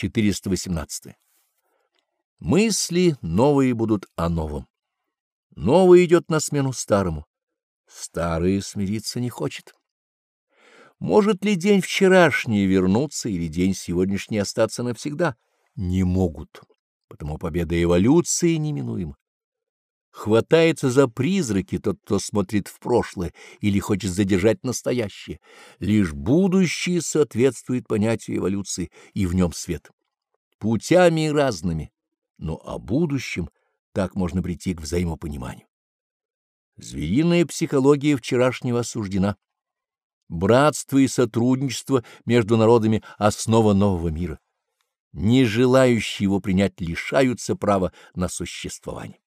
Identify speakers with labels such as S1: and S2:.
S1: 418. Мысли новые будут о новом. Новое идет на смену старому. Старое смириться не хочет. Может ли день вчерашний вернуться или день сегодняшний остаться навсегда? Не могут, потому победа эволюции неминуема. Хватается за призраки тот, кто смотрит в прошлое или хочет задержать настоящее. Лишь будущее соответствует понятию эволюции, и в нем свет. Путями разными, но о будущем так можно прийти к взаимопониманию. Звериная психология вчерашнего осуждена. Братство и сотрудничество между народами — основа нового мира. Не желающие его принять лишаются права на существование.